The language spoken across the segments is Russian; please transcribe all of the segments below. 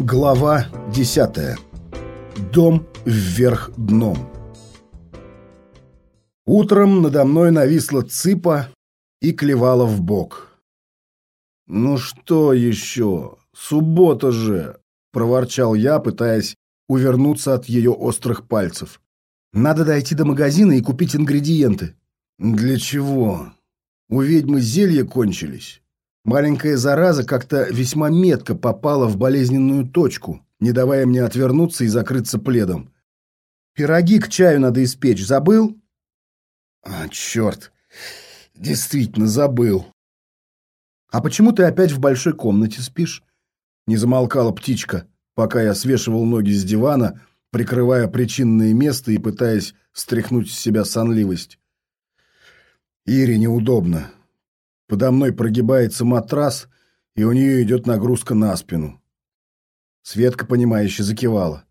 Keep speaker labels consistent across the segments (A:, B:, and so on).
A: Глава 10. Дом вверх дном. Утром надо мной нависла цыпа и клевала в бок. «Ну что еще? Суббота же!» – проворчал я, пытаясь увернуться от ее острых пальцев. «Надо дойти до магазина и купить ингредиенты». «Для чего? У ведьмы зелья кончились». Маленькая зараза как-то весьма метко попала в болезненную точку, не давая мне отвернуться и закрыться пледом. «Пироги к чаю надо испечь. Забыл?» «А, черт! Действительно забыл!» «А почему ты опять в большой комнате спишь?» Не замолкала птичка, пока я свешивал ноги с дивана, прикрывая причинное место и пытаясь стряхнуть с себя сонливость. Ире неудобно. Подо мной прогибается матрас, и у нее идет нагрузка на спину. Светка, понимающе закивала.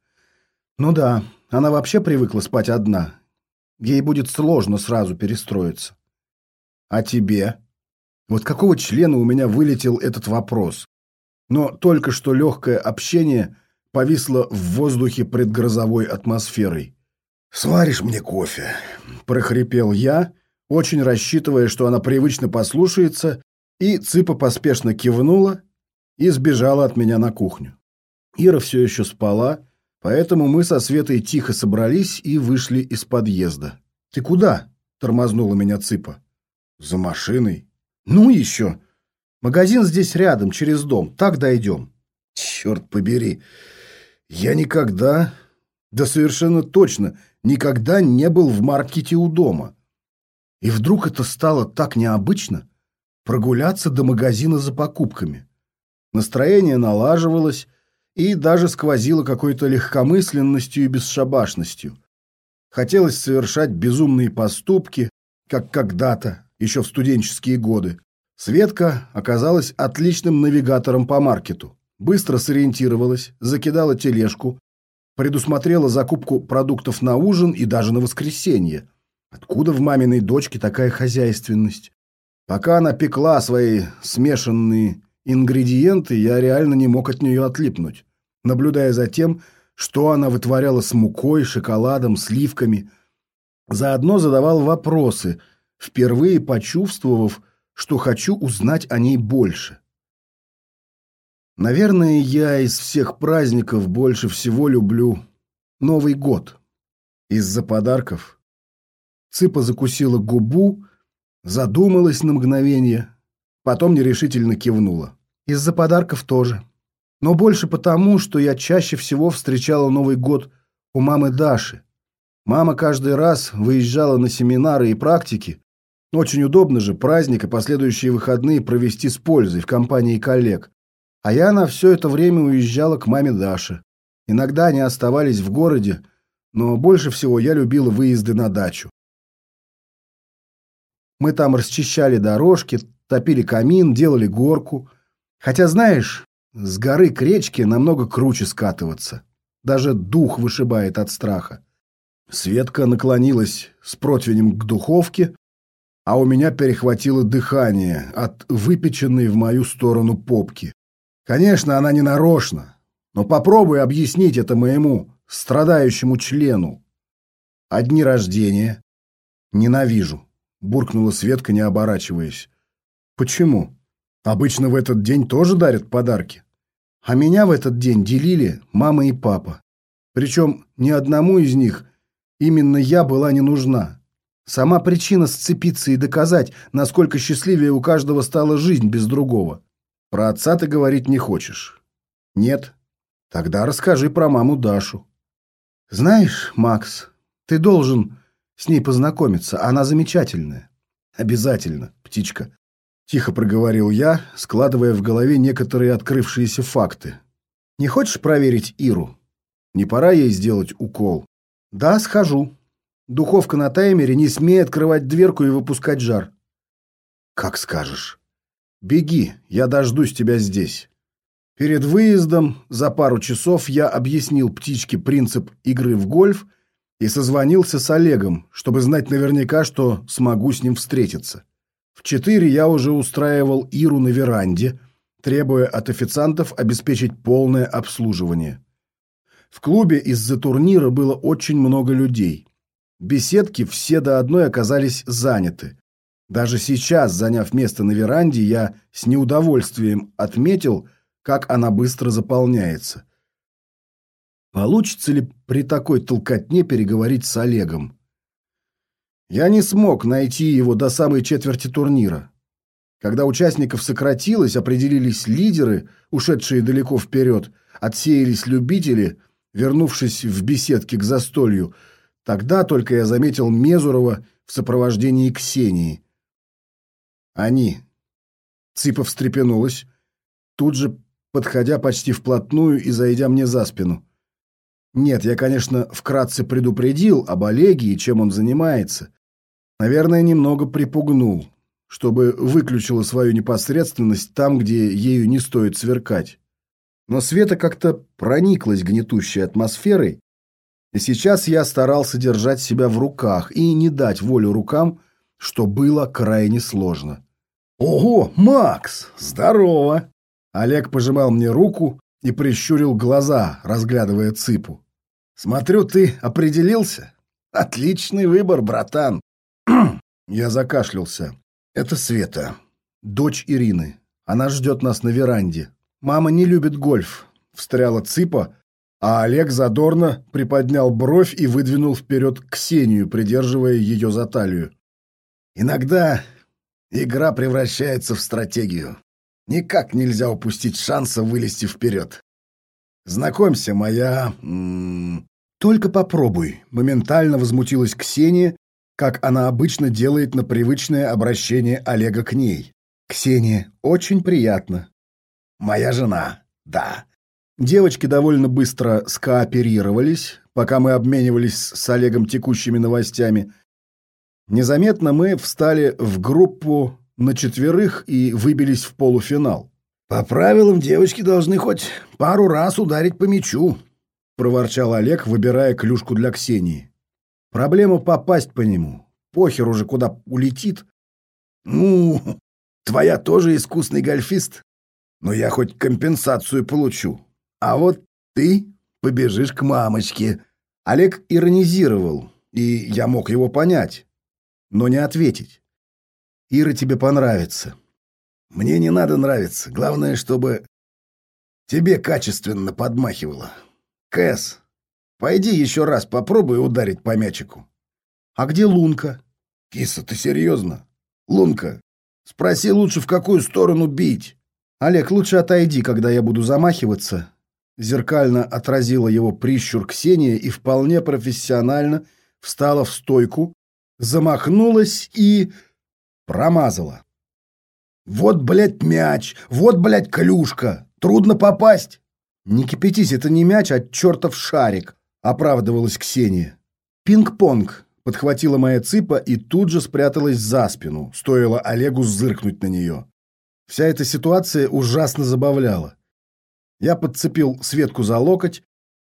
A: «Ну да, она вообще привыкла спать одна. Ей будет сложно сразу перестроиться. А тебе? Вот какого члена у меня вылетел этот вопрос? Но только что легкое общение повисло в воздухе предгрозовой атмосферой. «Сваришь мне кофе?» – прохрипел я, очень рассчитывая, что она привычно послушается, и Цыпа поспешно кивнула и сбежала от меня на кухню. Ира все еще спала, поэтому мы со Светой тихо собрались и вышли из подъезда. «Ты куда?» – тормознула меня Цыпа. «За машиной». «Ну еще. Магазин здесь рядом, через дом. Так дойдем». «Черт побери. Я никогда, да совершенно точно, никогда не был в маркете у дома». И вдруг это стало так необычно – прогуляться до магазина за покупками. Настроение налаживалось и даже сквозило какой-то легкомысленностью и бесшабашностью. Хотелось совершать безумные поступки, как когда-то, еще в студенческие годы. Светка оказалась отличным навигатором по маркету. Быстро сориентировалась, закидала тележку, предусмотрела закупку продуктов на ужин и даже на воскресенье – Откуда в маминой дочке такая хозяйственность? Пока она пекла свои смешанные ингредиенты, я реально не мог от нее отлипнуть, наблюдая за тем, что она вытворяла с мукой, шоколадом, сливками. Заодно задавал вопросы, впервые почувствовав, что хочу узнать о ней больше. Наверное, я из всех праздников больше всего люблю Новый год. Из-за подарков Цыпа закусила губу, задумалась на мгновение, потом нерешительно кивнула. Из-за подарков тоже. Но больше потому, что я чаще всего встречала Новый год у мамы Даши. Мама каждый раз выезжала на семинары и практики. Очень удобно же праздник и последующие выходные провести с пользой в компании коллег. А я на все это время уезжала к маме Даши. Иногда они оставались в городе, но больше всего я любила выезды на дачу. Мы там расчищали дорожки, топили камин, делали горку. Хотя, знаешь, с горы к речке намного круче скатываться. Даже дух вышибает от страха. Светка наклонилась с противнем к духовке, а у меня перехватило дыхание от выпеченной в мою сторону попки. Конечно, она не нарочно, но попробуй объяснить это моему страдающему члену. Одни рождения. Ненавижу буркнула Светка, не оборачиваясь. Почему? Обычно в этот день тоже дарят подарки. А меня в этот день делили мама и папа. Причем ни одному из них именно я была не нужна. Сама причина сцепиться и доказать, насколько счастливее у каждого стала жизнь без другого. Про отца ты говорить не хочешь? Нет. Тогда расскажи про маму Дашу. Знаешь, Макс, ты должен с ней познакомиться, она замечательная. Обязательно, птичка. Тихо проговорил я, складывая в голове некоторые открывшиеся факты. Не хочешь проверить Иру? Не пора ей сделать укол? Да, схожу. Духовка на таймере, не смей открывать дверку и выпускать жар. Как скажешь. Беги, я дождусь тебя здесь. Перед выездом за пару часов я объяснил птичке принцип игры в гольф и созвонился с Олегом, чтобы знать наверняка, что смогу с ним встретиться. В четыре я уже устраивал Иру на веранде, требуя от официантов обеспечить полное обслуживание. В клубе из-за турнира было очень много людей. Беседки все до одной оказались заняты. Даже сейчас, заняв место на веранде, я с неудовольствием отметил, как она быстро заполняется. Получится ли при такой толкотне переговорить с Олегом? Я не смог найти его до самой четверти турнира. Когда участников сократилось, определились лидеры, ушедшие далеко вперед, отсеялись любители, вернувшись в беседки к застолью, тогда только я заметил Мезурова в сопровождении Ксении. Они. Цыпа встрепенулась, тут же подходя почти вплотную и зайдя мне за спину. Нет, я, конечно, вкратце предупредил об Олеге и чем он занимается. Наверное, немного припугнул, чтобы выключила свою непосредственность там, где ею не стоит сверкать. Но Света как-то прониклась гнетущей атмосферой, и сейчас я старался держать себя в руках и не дать волю рукам, что было крайне сложно. «Ого, Макс! Здорово!» Олег пожимал мне руку и прищурил глаза, разглядывая цыпу. «Смотрю, ты определился? Отличный выбор, братан!» Я закашлялся. «Это Света, дочь Ирины. Она ждет нас на веранде. Мама не любит гольф», — встряла цыпа, а Олег задорно приподнял бровь и выдвинул вперед Ксению, придерживая ее за талию. «Иногда игра превращается в стратегию. Никак нельзя упустить шанса вылезти вперед. Знакомься, моя... Только попробуй, моментально возмутилась Ксения, как она обычно делает на привычное обращение Олега к ней. Ксения, очень приятно. Моя жена, да. Девочки довольно быстро скооперировались, пока мы обменивались с Олегом текущими новостями. Незаметно мы встали в группу на четверых и выбились в полуфинал. «По правилам девочки должны хоть пару раз ударить по мячу», — проворчал Олег, выбирая клюшку для Ксении. «Проблема попасть по нему. Похер уже куда улетит». «Ну, твоя тоже искусный гольфист, но я хоть компенсацию получу. А вот ты побежишь к мамочке». Олег иронизировал, и я мог его понять, но не ответить. Ира тебе понравится. Мне не надо нравиться. Главное, чтобы тебе качественно подмахивало. Кэс, пойди еще раз попробуй ударить по мячику. А где Лунка? Киса, ты серьезно? Лунка, спроси лучше, в какую сторону бить. Олег, лучше отойди, когда я буду замахиваться. Зеркально отразила его прищур Ксения и вполне профессионально встала в стойку, замахнулась и... Промазала. Вот, блядь, мяч, вот, блядь, клюшка. Трудно попасть. Не кипятись, это не мяч, а чертов шарик, оправдывалась Ксения. Пинг-понг, подхватила моя цыпа и тут же спряталась за спину, стоило Олегу зыркнуть на нее. Вся эта ситуация ужасно забавляла. Я подцепил Светку за локоть,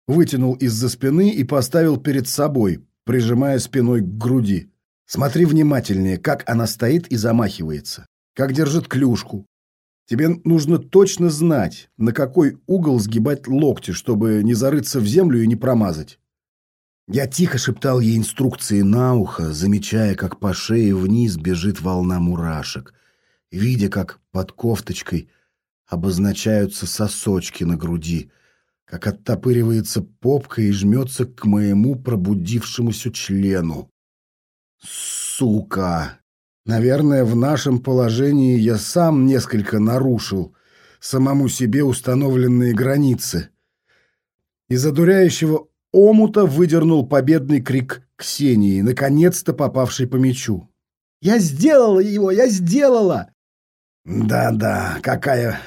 A: вытянул из-за спины и поставил перед собой, прижимая спиной к груди. Смотри внимательнее, как она стоит и замахивается, как держит клюшку. Тебе нужно точно знать, на какой угол сгибать локти, чтобы не зарыться в землю и не промазать. Я тихо шептал ей инструкции на ухо, замечая, как по шее вниз бежит волна мурашек, видя, как под кофточкой обозначаются сосочки на груди, как оттопыривается попка и жмется к моему пробудившемуся члену. Сука! Наверное, в нашем положении я сам несколько нарушил самому себе установленные границы. Из одуряющего омута выдернул победный крик Ксении, наконец-то попавший по мячу. «Я сделала его! Я сделала!» «Да-да, какая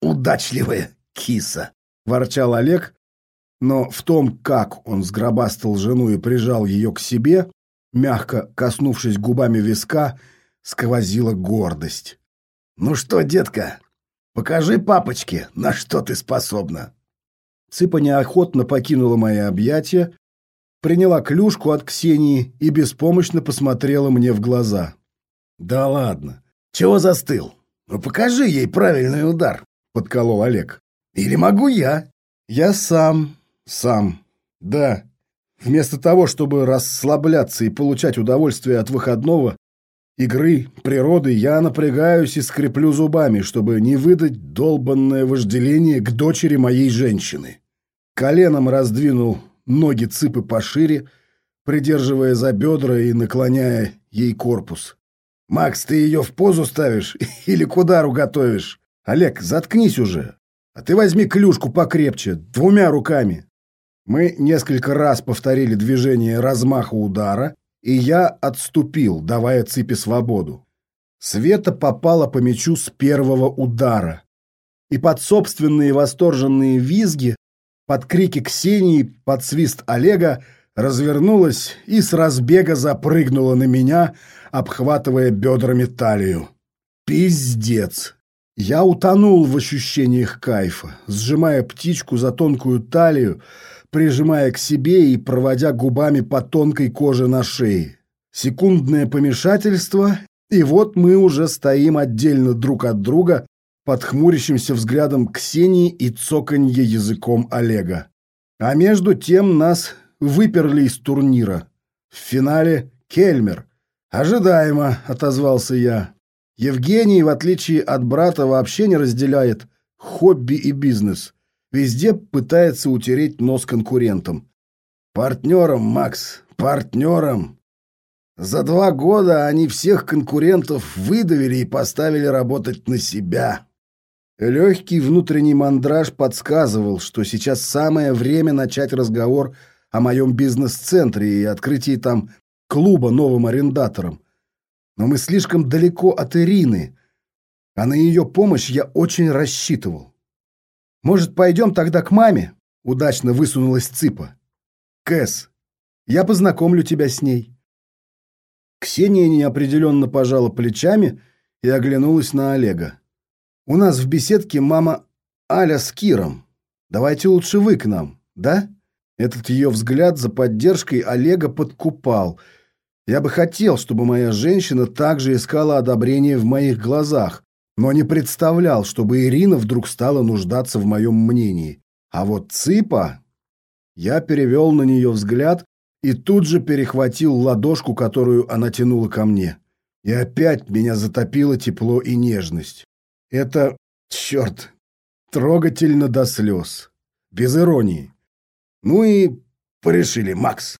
A: удачливая киса!» — ворчал Олег, но в том, как он сгробастал жену и прижал ее к себе, мягко коснувшись губами виска, сквозила гордость. «Ну что, детка, покажи папочке, на что ты способна!» Цыпа неохотно покинула мои объятия, приняла клюшку от Ксении и беспомощно посмотрела мне в глаза. «Да ладно! Чего застыл? Ну покажи ей правильный удар!» подколол Олег. Или могу я? Я сам, сам. Да. Вместо того, чтобы расслабляться и получать удовольствие от выходного, игры, природы, я напрягаюсь и скреплю зубами, чтобы не выдать долбанное вожделение к дочери моей женщины. Коленом раздвинул ноги цыпы пошире, придерживая за бедра и наклоняя ей корпус. «Макс, ты ее в позу ставишь или к удару готовишь? Олег, заткнись уже. А ты возьми клюшку покрепче, двумя руками». Мы несколько раз повторили движение размаха удара, и я отступил, давая цыпе свободу. Света попала по мячу с первого удара. И под собственные восторженные визги, под крики Ксении, под свист Олега, развернулась и с разбега запрыгнула на меня, обхватывая бедрами талию. Пиздец! Я утонул в ощущениях кайфа, сжимая птичку за тонкую талию, прижимая к себе и проводя губами по тонкой коже на шее. Секундное помешательство, и вот мы уже стоим отдельно друг от друга под хмурящимся взглядом Ксении и цоканье языком Олега. А между тем нас выперли из турнира. В финале Кельмер. «Ожидаемо», — отозвался я. Евгений, в отличие от брата, вообще не разделяет хобби и бизнес. Везде пытается утереть нос конкурентам. Партнерам, Макс, партнерам. За два года они всех конкурентов выдавили и поставили работать на себя. Легкий внутренний мандраж подсказывал, что сейчас самое время начать разговор о моем бизнес-центре и открытии там клуба новым арендатором. Но мы слишком далеко от Ирины, а на ее помощь я очень рассчитывал. «Может, пойдем тогда к маме?» — удачно высунулась Цыпа. «Кэс, я познакомлю тебя с ней». Ксения неопределенно пожала плечами и оглянулась на Олега. «У нас в беседке мама Аля с Киром. Давайте лучше вы к нам, да?» Этот ее взгляд за поддержкой Олега подкупал. Я бы хотел, чтобы моя женщина также искала одобрение в моих глазах, но не представлял, чтобы Ирина вдруг стала нуждаться в моем мнении. А вот Цыпа... Я перевел на нее взгляд и тут же перехватил ладошку, которую она тянула ко мне. И опять меня затопило тепло и нежность. Это, черт, трогательно до слез. Без иронии. Ну и порешили, Макс.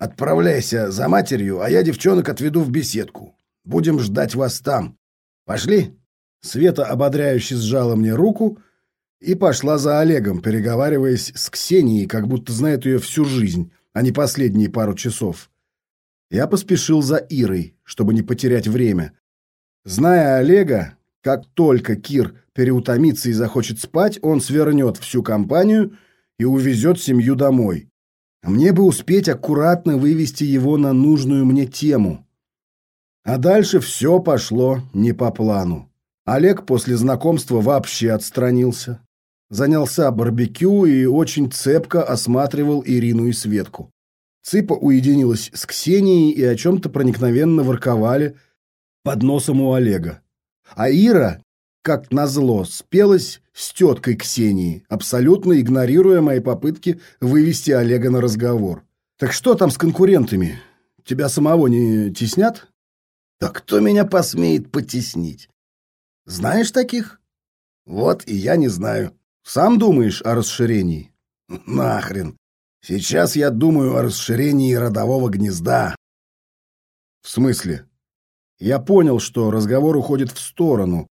A: Отправляйся за матерью, а я девчонок отведу в беседку. Будем ждать вас там. Пошли? Света ободряюще сжала мне руку и пошла за Олегом, переговариваясь с Ксенией, как будто знает ее всю жизнь, а не последние пару часов. Я поспешил за Ирой, чтобы не потерять время. Зная Олега, как только Кир переутомится и захочет спать, он свернет всю компанию и увезет семью домой. Мне бы успеть аккуратно вывести его на нужную мне тему. А дальше все пошло не по плану. Олег после знакомства вообще отстранился. Занялся барбекю и очень цепко осматривал Ирину и Светку. Цыпа уединилась с Ксенией и о чем-то проникновенно ворковали под носом у Олега. А Ира, как назло, спелась с теткой Ксении, абсолютно игнорируя мои попытки вывести Олега на разговор. «Так что там с конкурентами? Тебя самого не теснят?» «Да кто меня посмеет потеснить? Знаешь таких? Вот и я не знаю. Сам думаешь о расширении? Нахрен. Сейчас я думаю о расширении родового гнезда. В смысле? Я понял, что разговор уходит в сторону,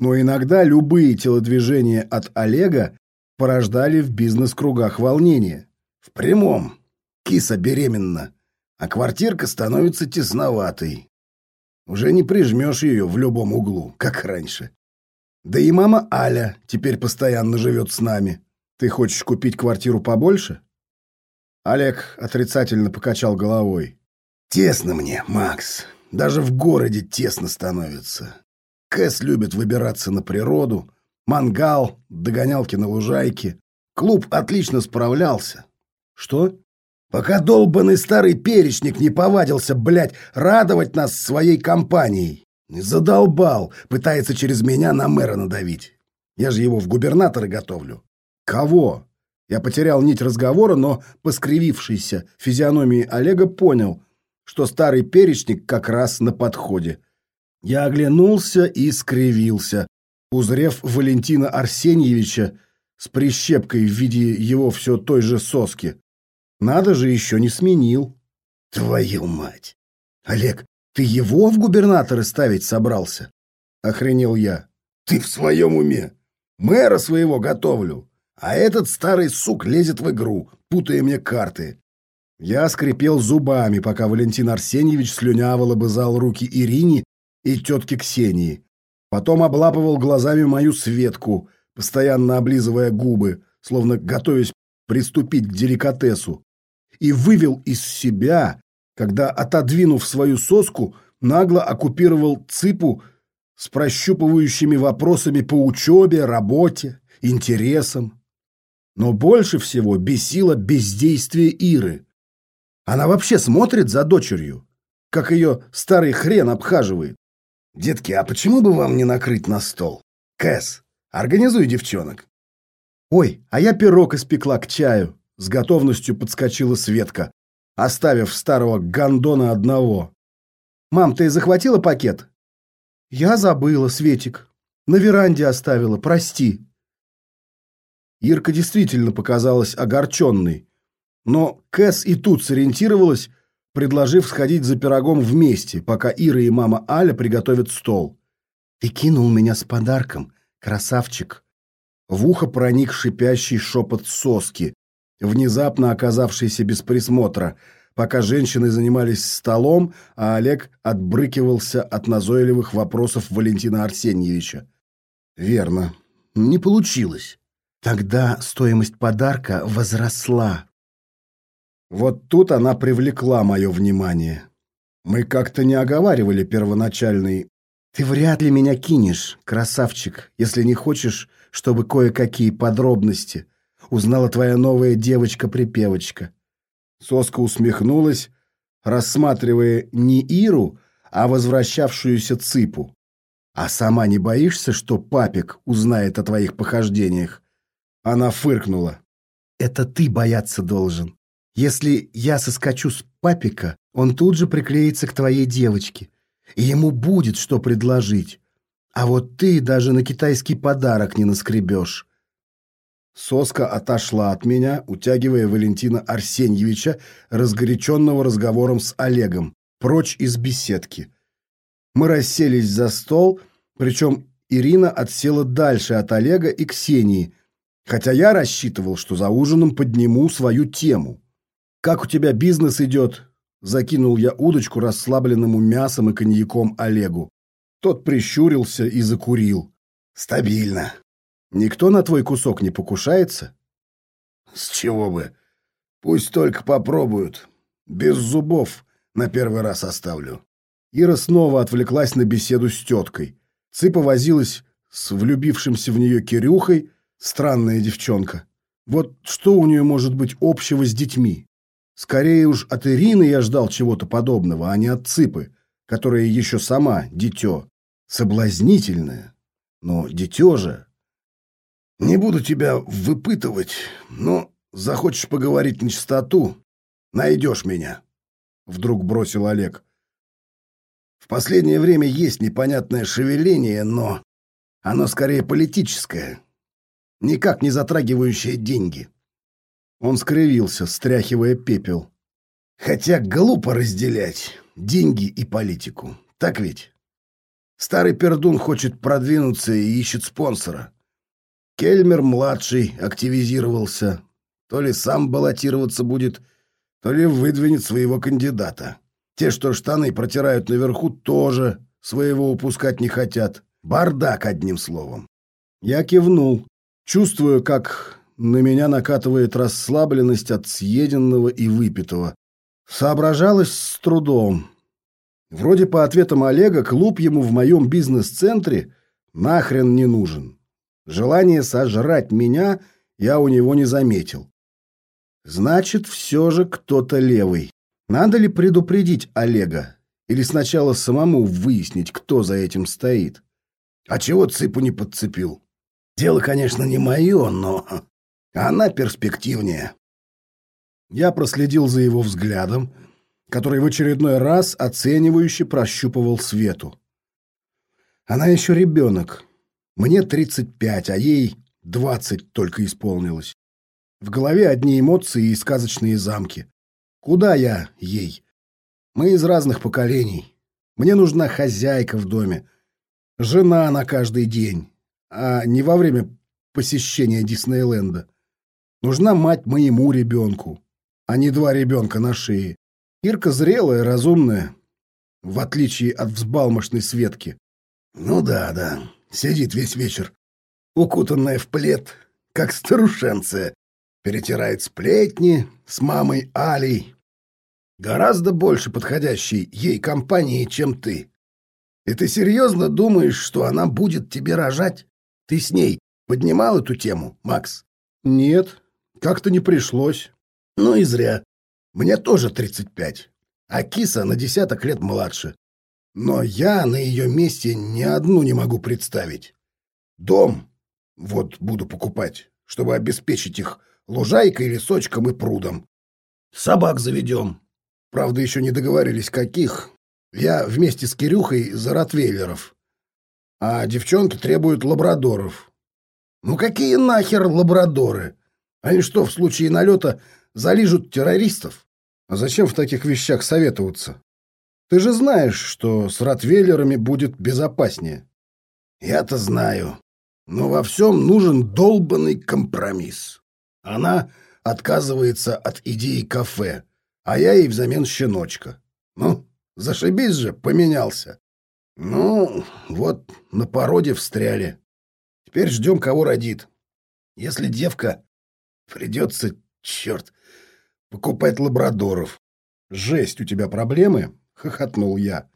A: но иногда любые телодвижения от Олега порождали в бизнес-кругах волнение. В прямом. Киса беременна, а квартирка становится тесноватой. Уже не прижмешь ее в любом углу, как раньше. Да и мама Аля теперь постоянно живет с нами. Ты хочешь купить квартиру побольше? Олег отрицательно покачал головой. Тесно мне, Макс. Даже в городе тесно становится. Кэс любит выбираться на природу. Мангал, догонялки на лужайке. Клуб отлично справлялся. Что? Пока долбанный старый перечник не повадился, блядь, радовать нас своей компанией. Задолбал, пытается через меня на мэра надавить. Я же его в губернаторы готовлю. Кого? Я потерял нить разговора, но по скривившейся физиономии Олега понял, что старый перечник как раз на подходе. Я оглянулся и скривился, узрев Валентина Арсеньевича с прищепкой в виде его все той же соски. Надо же, еще не сменил. Твою мать! Олег, ты его в губернаторы ставить собрался? Охренел я. Ты в своем уме? Мэра своего готовлю. А этот старый сук лезет в игру, путая мне карты. Я скрипел зубами, пока Валентин Арсеньевич слюняво лобызал руки Ирине и тетке Ксении. Потом облапывал глазами мою Светку, постоянно облизывая губы, словно готовясь приступить к деликатесу. И вывел из себя, когда, отодвинув свою соску, нагло оккупировал цыпу с прощупывающими вопросами по учебе, работе, интересам. Но больше всего бесило бездействие Иры. Она вообще смотрит за дочерью, как ее старый хрен обхаживает. «Детки, а почему бы вам не накрыть на стол? Кэс, организуй девчонок». «Ой, а я пирог испекла к чаю», — с готовностью подскочила Светка, оставив старого гондона одного. «Мам, ты захватила пакет?» «Я забыла, Светик. На веранде оставила, прости». Ирка действительно показалась огорченной, но Кэс и тут сориентировалась, предложив сходить за пирогом вместе, пока Ира и мама Аля приготовят стол. «Ты кинул меня с подарком, красавчик!» В ухо проник шипящий шепот соски, внезапно оказавшийся без присмотра, пока женщины занимались столом, а Олег отбрыкивался от назойливых вопросов Валентина Арсеньевича. «Верно. Не получилось. Тогда стоимость подарка возросла», вот тут она привлекла мое внимание. Мы как-то не оговаривали первоначальный «Ты вряд ли меня кинешь, красавчик, если не хочешь, чтобы кое-какие подробности узнала твоя новая девочка-припевочка». Соска усмехнулась, рассматривая не Иру, а возвращавшуюся Ципу. «А сама не боишься, что папик узнает о твоих похождениях?» Она фыркнула. «Это ты бояться должен. Если я соскочу с папика, он тут же приклеится к твоей девочке, и ему будет что предложить. А вот ты даже на китайский подарок не наскребешь. Соска отошла от меня, утягивая Валентина Арсеньевича, разгоряченного разговором с Олегом, прочь из беседки. Мы расселись за стол, причем Ирина отсела дальше от Олега и Ксении, хотя я рассчитывал, что за ужином подниму свою тему. «Как у тебя бизнес идет?» Закинул я удочку расслабленному мясом и коньяком Олегу. Тот прищурился и закурил. «Стабильно. Никто на твой кусок не покушается?» «С чего бы? Пусть только попробуют. Без зубов на первый раз оставлю». Ира снова отвлеклась на беседу с теткой. Цыпа возилась с влюбившимся в нее Кирюхой, странная девчонка. Вот что у нее может быть общего с детьми? Скорее уж от Ирины я ждал чего-то подобного, а не от Цыпы, которая еще сама дитё. Соблазнительная, но дитё же. Не буду тебя выпытывать, но захочешь поговорить на чистоту, найдешь меня. Вдруг бросил Олег. В последнее время есть непонятное шевеление, но оно скорее политическое, никак не затрагивающее деньги. Он скривился, стряхивая пепел. Хотя глупо разделять деньги и политику. Так ведь? Старый пердун хочет продвинуться и ищет спонсора. Кельмер-младший активизировался. То ли сам баллотироваться будет, то ли выдвинет своего кандидата. Те, что штаны протирают наверху, тоже своего упускать не хотят. Бардак, одним словом. Я кивнул, чувствую, как на меня накатывает расслабленность от съеденного и выпитого. Соображалось с трудом. Вроде по ответам Олега клуб ему в моем бизнес-центре нахрен не нужен. Желание сожрать меня я у него не заметил. Значит, все же кто-то левый. Надо ли предупредить Олега? Или сначала самому выяснить, кто за этим стоит? А чего цыпу не подцепил? Дело, конечно, не мое, но она перспективнее. Я проследил за его взглядом, который в очередной раз оценивающе прощупывал Свету. Она еще ребенок. Мне 35, а ей 20 только исполнилось. В голове одни эмоции и сказочные замки. Куда я ей? Мы из разных поколений. Мне нужна хозяйка в доме, жена на каждый день, а не во время посещения Диснейленда. Нужна мать моему ребенку, а не два ребенка на шее. Ирка зрелая, разумная, в отличие от взбалмошной Светки. Ну да, да, сидит весь вечер, укутанная в плед, как старушенция, перетирает сплетни с мамой Алей. Гораздо больше подходящей ей компании, чем ты. И ты серьезно думаешь, что она будет тебе рожать? Ты с ней поднимал эту тему, Макс?
B: Нет, как-то не пришлось.
A: Ну и зря. Мне тоже 35, а киса на десяток лет младше. Но я на ее месте ни одну не могу представить. Дом вот буду покупать, чтобы обеспечить их лужайкой, лесочком и прудом. Собак заведем. Правда, еще не договорились, каких. Я вместе с Кирюхой за ротвейлеров. А девчонки требуют лабрадоров. Ну какие нахер лабрадоры? Они что, в случае налета залижут террористов?
B: А зачем в таких вещах советоваться? Ты же знаешь, что с ротвейлерами будет безопаснее.
A: Я-то знаю. Но во всем нужен долбанный компромисс. Она отказывается от идеи кафе, а я ей взамен щеночка. Ну, зашибись же, поменялся. Ну, вот на породе встряли. Теперь ждем, кого родит. Если девка, придется, черт, покупать лабрадоров.
B: Жесть, у тебя проблемы? Хохотнул я,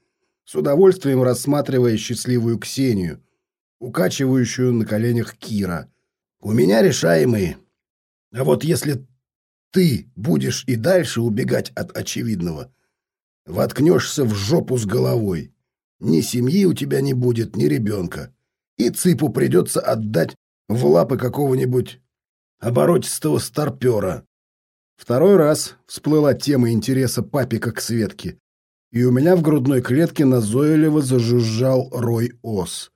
B: с удовольствием рассматривая счастливую Ксению, укачивающую на коленях Кира.
A: У меня решаемые. А вот если ты будешь и дальше убегать от очевидного, воткнешься в жопу с головой. Ни семьи у тебя не будет, ни ребенка. И цыпу придется отдать в лапы какого-нибудь оборотистого старпера.
B: Второй раз всплыла тема интереса папика к Светке, и у меня в грудной клетке назойливо зажужжал рой ос.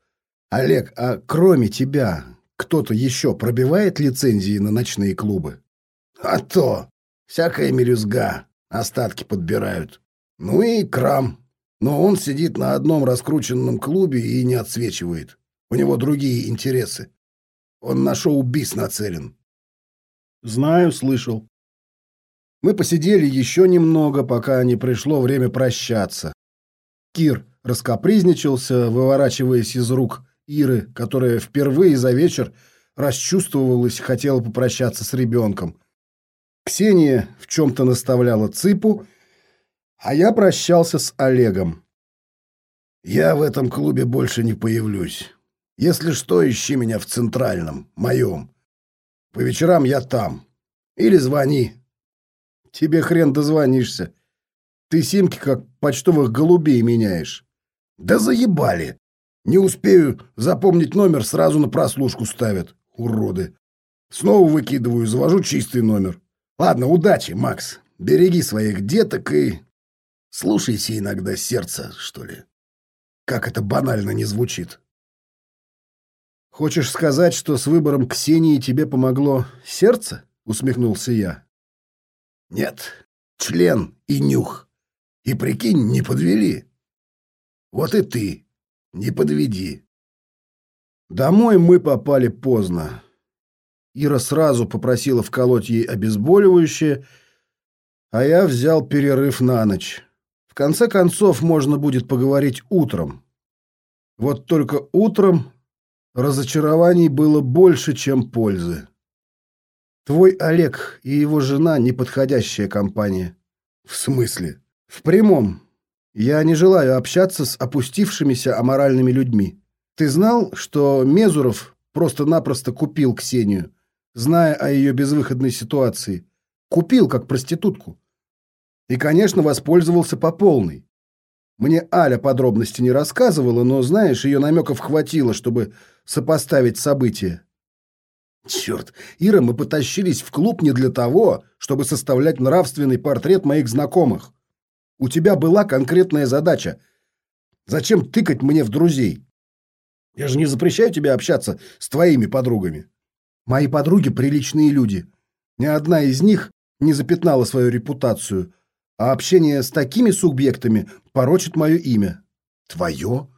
B: «Олег, а кроме тебя кто-то еще пробивает лицензии на ночные клубы?»
A: «А то! Всякая мелюзга, остатки подбирают. Ну и крам. Но он сидит на одном раскрученном клубе и не отсвечивает. У него другие интересы. Он на шоу-бис нацелен».
B: «Знаю, слышал. Мы посидели еще немного, пока не пришло время прощаться. Кир раскопризничался, выворачиваясь из рук Иры, которая впервые за вечер расчувствовалась, хотела попрощаться с ребенком. Ксения в чем-то наставляла цыпу, а я прощался с Олегом.
A: «Я в этом клубе больше не появлюсь. Если что, ищи меня в центральном, моем. По вечерам я там. Или звони,
B: Тебе хрен дозвонишься. Ты симки как почтовых голубей меняешь.
A: Да заебали. Не успею запомнить номер, сразу на прослушку ставят. Уроды. Снова выкидываю, завожу чистый номер. Ладно, удачи, Макс. Береги своих деток и... Слушайся иногда сердце, что ли. Как это банально не звучит.
B: Хочешь сказать, что с выбором Ксении тебе помогло сердце? Усмехнулся я.
A: Нет, член и нюх. И прикинь, не подвели. Вот и ты не подведи.
B: Домой мы попали поздно. Ира сразу попросила вколоть ей обезболивающее, а я взял перерыв на ночь. В конце концов, можно будет поговорить утром. Вот только утром разочарований было больше, чем пользы. Твой Олег и его жена — неподходящая компания.
A: В смысле?
B: В прямом. Я не желаю общаться с опустившимися аморальными людьми. Ты знал, что Мезуров просто-напросто купил Ксению, зная о ее безвыходной ситуации? Купил как проститутку. И, конечно, воспользовался по полной. Мне Аля подробности не рассказывала, но, знаешь, ее намеков хватило, чтобы сопоставить события.
A: Черт, Ира, мы потащились в клуб не для того, чтобы составлять нравственный портрет моих знакомых. У тебя была конкретная задача. Зачем тыкать мне в друзей? Я же не запрещаю тебе общаться с твоими подругами. Мои подруги приличные люди. Ни одна из них не запятнала свою репутацию, а общение с такими субъектами порочит мое имя. Твое?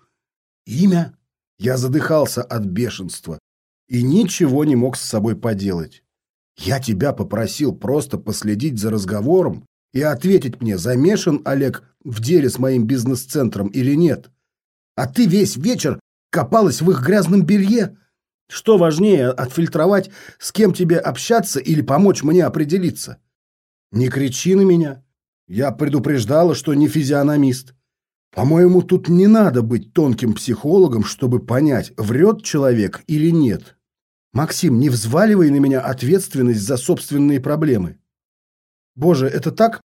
A: Имя? Я задыхался от бешенства и ничего не мог с собой поделать. Я тебя попросил просто последить за разговором и ответить мне, замешан Олег в деле с моим бизнес-центром или нет. А ты весь вечер копалась в их грязном белье. Что важнее, отфильтровать, с кем тебе общаться или помочь мне определиться? Не кричи на меня. Я предупреждала, что не физиономист. По-моему, тут не надо быть тонким психологом, чтобы понять, врет человек или нет. Максим, не взваливай на меня ответственность за собственные проблемы. Боже, это так,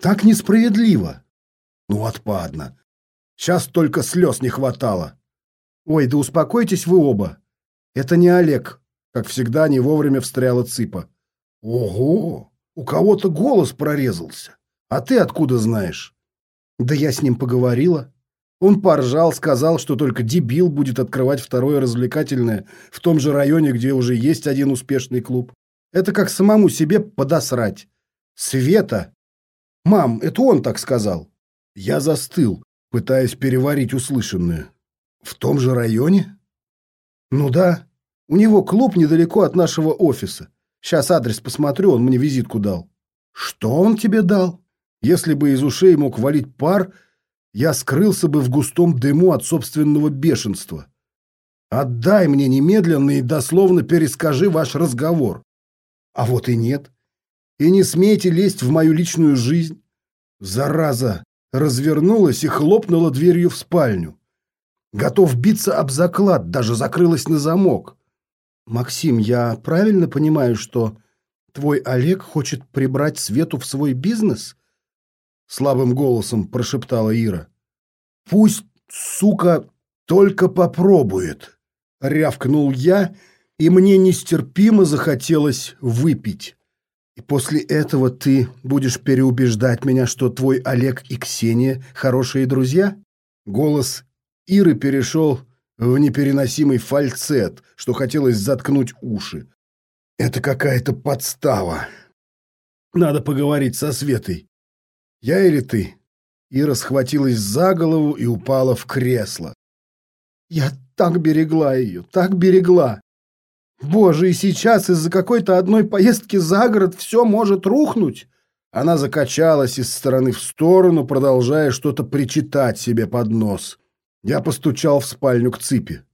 A: так несправедливо. Ну, отпадно. Сейчас только слез не хватало. Ой, да успокойтесь вы оба. Это не Олег, как всегда не вовремя встряла Цыпа. Ого, у кого-то голос прорезался. А ты откуда знаешь? Да я с ним поговорила. Он поржал, сказал, что только дебил будет открывать второе развлекательное в том же районе, где уже есть один успешный клуб. Это как самому себе подосрать. Света! Мам, это он так сказал. Я застыл, пытаясь переварить услышанное. В том же районе? Ну да. У него клуб недалеко от нашего офиса. Сейчас адрес посмотрю, он мне визитку дал. Что он тебе дал? Если бы из ушей мог валить пар, я скрылся бы в густом дыму от собственного бешенства. Отдай мне немедленно и дословно перескажи ваш разговор. А вот и нет. И не смейте лезть в мою личную жизнь. Зараза развернулась и хлопнула дверью в спальню. Готов биться об заклад, даже закрылась на замок. Максим, я правильно понимаю, что твой Олег хочет прибрать Свету в свой бизнес? Слабым голосом прошептала Ира. Пусть, сука, только попробует, рявкнул я, и мне нестерпимо захотелось выпить. И после этого ты будешь переубеждать меня, что твой Олег и Ксения хорошие друзья? Голос Иры перешел в непереносимый фальцет, что хотелось заткнуть уши. Это какая-то подстава. Надо поговорить со Светой. Я или ты?» Ира схватилась за голову и упала в кресло. «Я так берегла ее, так берегла. Боже, и сейчас из-за какой-то одной поездки за город все может рухнуть!» Она закачалась из стороны в сторону, продолжая что-то причитать себе под нос. Я постучал в спальню к Ципе.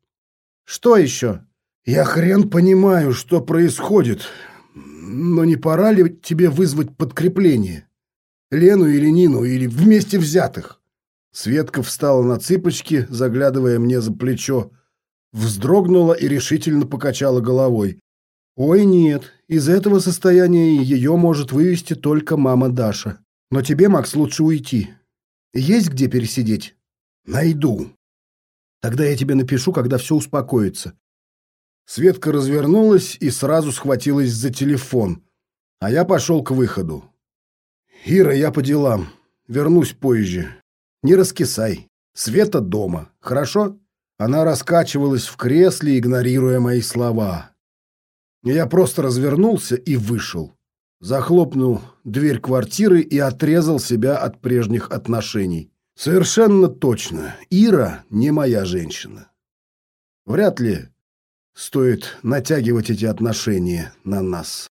A: «Что еще?» «Я хрен понимаю, что происходит, но не пора ли тебе вызвать подкрепление?» Лену или Нину, или вместе взятых. Светка встала на цыпочки, заглядывая мне за плечо, вздрогнула и решительно покачала головой. «Ой, нет, из этого состояния ее может вывести только мама Даша. Но тебе, Макс, лучше уйти. Есть где пересидеть?» «Найду. Тогда я тебе напишу, когда все успокоится». Светка развернулась и сразу схватилась за телефон, а я пошел к выходу. «Ира, я по делам. Вернусь позже. Не раскисай. Света дома. Хорошо?» Она раскачивалась в кресле, игнорируя мои слова. Я просто развернулся и вышел. Захлопнул дверь квартиры и отрезал себя от прежних отношений. Совершенно точно, Ира не моя женщина. Вряд ли стоит натягивать эти отношения на нас.